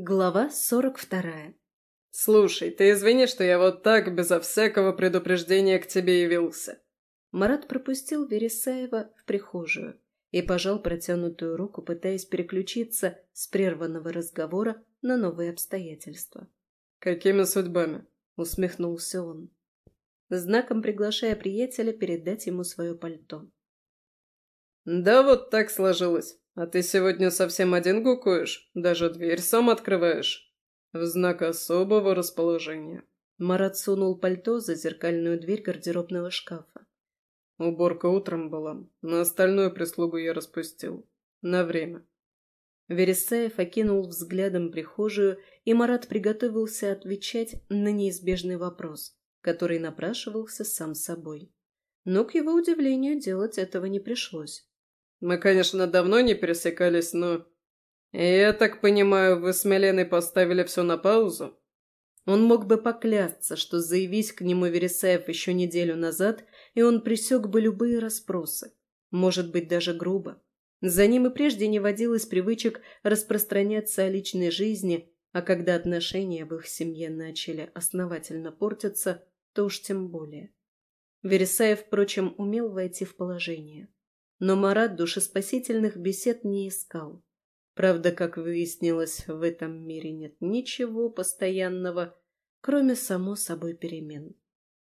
Глава сорок вторая. «Слушай, ты извини, что я вот так, безо всякого предупреждения к тебе явился». Марат пропустил Вересаева в прихожую и пожал протянутую руку, пытаясь переключиться с прерванного разговора на новые обстоятельства. «Какими судьбами?» — усмехнулся он, знаком приглашая приятеля передать ему свое пальто. «Да вот так сложилось. А ты сегодня совсем один гукуешь? Даже дверь сам открываешь?» В знак особого расположения. Марат сунул пальто за зеркальную дверь гардеробного шкафа. Уборка утром была, на остальную прислугу я распустил. На время. Вересаев окинул взглядом прихожую, и Марат приготовился отвечать на неизбежный вопрос, который напрашивался сам собой. Но, к его удивлению, делать этого не пришлось. Мы, конечно, давно не пересекались, но... Я так понимаю, вы с Миленой поставили все на паузу? Он мог бы поклясться, что заявись к нему Вересаев еще неделю назад, и он пресек бы любые расспросы. Может быть, даже грубо. За ним и прежде не водилось привычек распространяться о личной жизни, а когда отношения в их семье начали основательно портиться, то уж тем более. Вересаев, впрочем, умел войти в положение. Но Марат душеспасительных бесед не искал. Правда, как выяснилось, в этом мире нет ничего постоянного, кроме, само собой, перемен.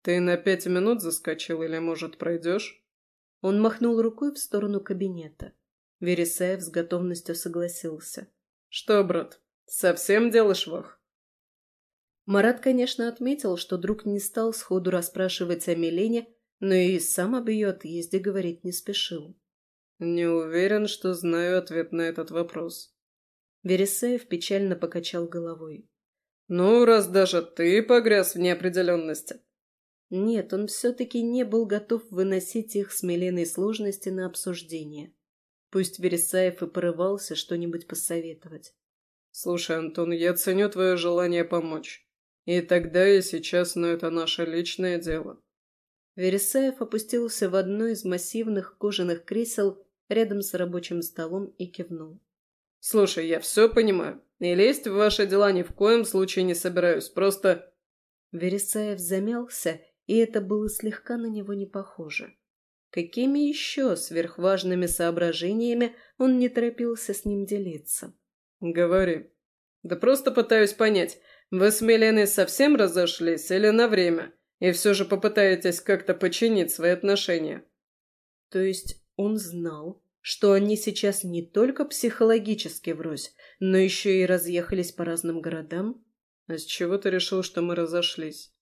«Ты на пять минут заскочил или, может, пройдешь?» Он махнул рукой в сторону кабинета. Вересаев с готовностью согласился. «Что, брат, совсем делаешь вах?» Марат, конечно, отметил, что друг не стал сходу расспрашивать о Милене, но и сам об ее отъезде говорить не спешил. «Не уверен, что знаю ответ на этот вопрос». Вересеев печально покачал головой. «Ну, раз даже ты погряз в неопределенности». Нет, он все-таки не был готов выносить их с Миленой сложности на обсуждение. Пусть Вересаев и порывался что-нибудь посоветовать. «Слушай, Антон, я ценю твое желание помочь. И тогда, и сейчас, но это наше личное дело. Вересаев опустился в одно из массивных кожаных кресел рядом с рабочим столом и кивнул. «Слушай, я все понимаю. И лезть в ваши дела ни в коем случае не собираюсь. Просто...» Вересаев замялся, и это было слегка на него не похоже. Какими еще сверхважными соображениями он не торопился с ним делиться? «Говори. Да просто пытаюсь понять, вы с Миленой совсем разошлись или на время?» И все же попытаетесь как-то починить свои отношения. То есть он знал, что они сейчас не только психологически врозь, но еще и разъехались по разным городам? А с чего ты решил, что мы разошлись?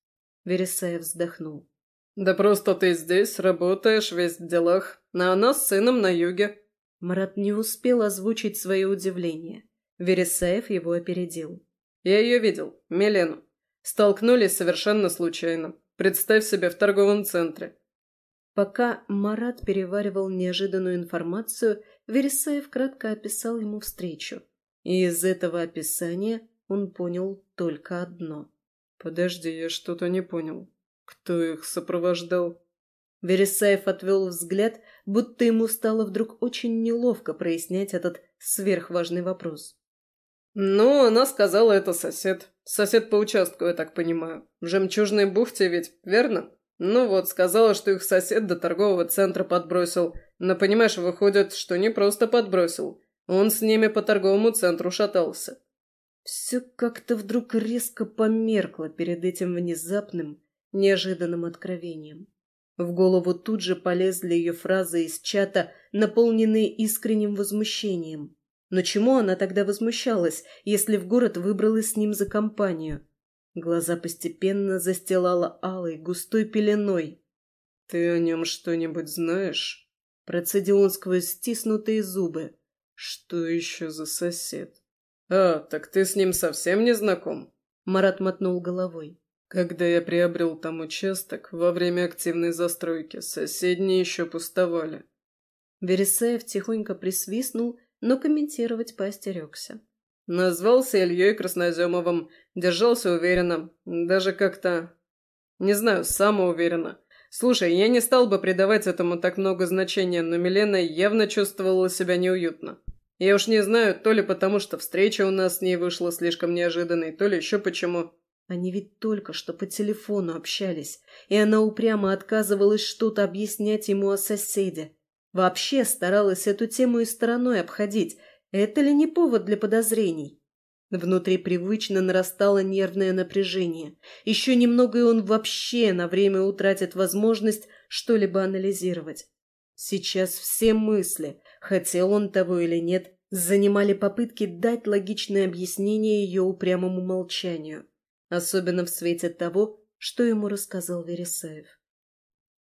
Вересаев вздохнул. Да просто ты здесь, работаешь, весь в делах, а она с сыном на юге. Марат не успел озвучить свое удивление. Вересаев его опередил. Я ее видел, Милену. Столкнулись совершенно случайно. Представь себе в торговом центре. Пока Марат переваривал неожиданную информацию, Вересаев кратко описал ему встречу. И из этого описания он понял только одно. «Подожди, я что-то не понял. Кто их сопровождал?» Вересаев отвел взгляд, будто ему стало вдруг очень неловко прояснять этот сверхважный вопрос. «Ну, она сказала, это сосед. Сосед по участку, я так понимаю. В жемчужной бухте ведь, верно? Ну вот, сказала, что их сосед до торгового центра подбросил. Но, понимаешь, выходит, что не просто подбросил. Он с ними по торговому центру шатался». Все как-то вдруг резко померкло перед этим внезапным, неожиданным откровением. В голову тут же полезли ее фразы из чата, наполненные искренним возмущением. Но чему она тогда возмущалась, если в город выбралась с ним за компанию? Глаза постепенно застилала алой, густой пеленой. «Ты о нем что-нибудь знаешь?» Процедил он сквозь стиснутые зубы. «Что еще за сосед?» «А, так ты с ним совсем не знаком?» Марат мотнул головой. «Когда я приобрел там участок, во время активной застройки, соседние еще пустовали». Вересаев тихонько присвистнул но комментировать поостерегся. Назвался Ильей Красноземовым, держался уверенно, даже как-то... Не знаю, самоуверенно. Слушай, я не стал бы придавать этому так много значения, но Милена явно чувствовала себя неуютно. Я уж не знаю, то ли потому, что встреча у нас с ней вышла слишком неожиданной, то ли еще почему. Они ведь только что по телефону общались, и она упрямо отказывалась что-то объяснять ему о соседе. Вообще старалась эту тему и стороной обходить. Это ли не повод для подозрений? Внутри привычно нарастало нервное напряжение. Еще немного, и он вообще на время утратит возможность что-либо анализировать. Сейчас все мысли, хотел он того или нет, занимали попытки дать логичное объяснение ее упрямому молчанию. Особенно в свете того, что ему рассказал Вересаев.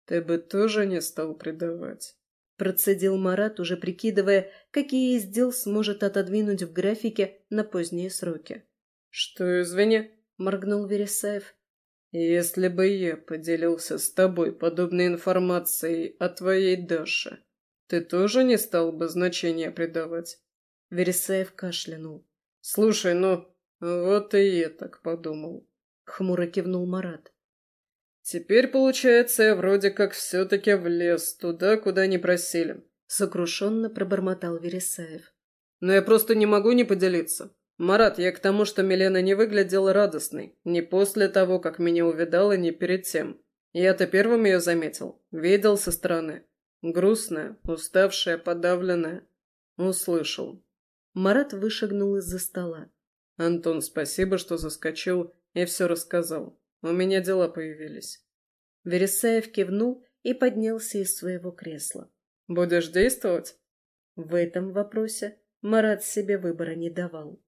«Ты бы тоже не стал предавать?» Процедил Марат, уже прикидывая, какие из дел сможет отодвинуть в графике на поздние сроки. «Что, извини?» — моргнул Вересаев. «Если бы я поделился с тобой подобной информацией о твоей Даше, ты тоже не стал бы значения придавать?» Вересаев кашлянул. «Слушай, ну, вот и я так подумал», — хмуро кивнул Марат. «Теперь, получается, я вроде как все-таки влез туда, куда не просили», — сокрушенно пробормотал Вересаев. «Но я просто не могу не поделиться. Марат, я к тому, что Милена не выглядела радостной. Ни после того, как меня увидала, ни перед тем. Я-то первым ее заметил. Видел со стороны. Грустная, уставшая, подавленная. Услышал». Марат вышагнул из-за стола. «Антон, спасибо, что заскочил и все рассказал. У меня дела появились». Вересаев кивнул и поднялся из своего кресла. «Будешь действовать?» В этом вопросе Марат себе выбора не давал.